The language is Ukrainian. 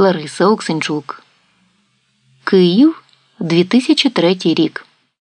Лариса Оксенчук. Київ 2003 рік.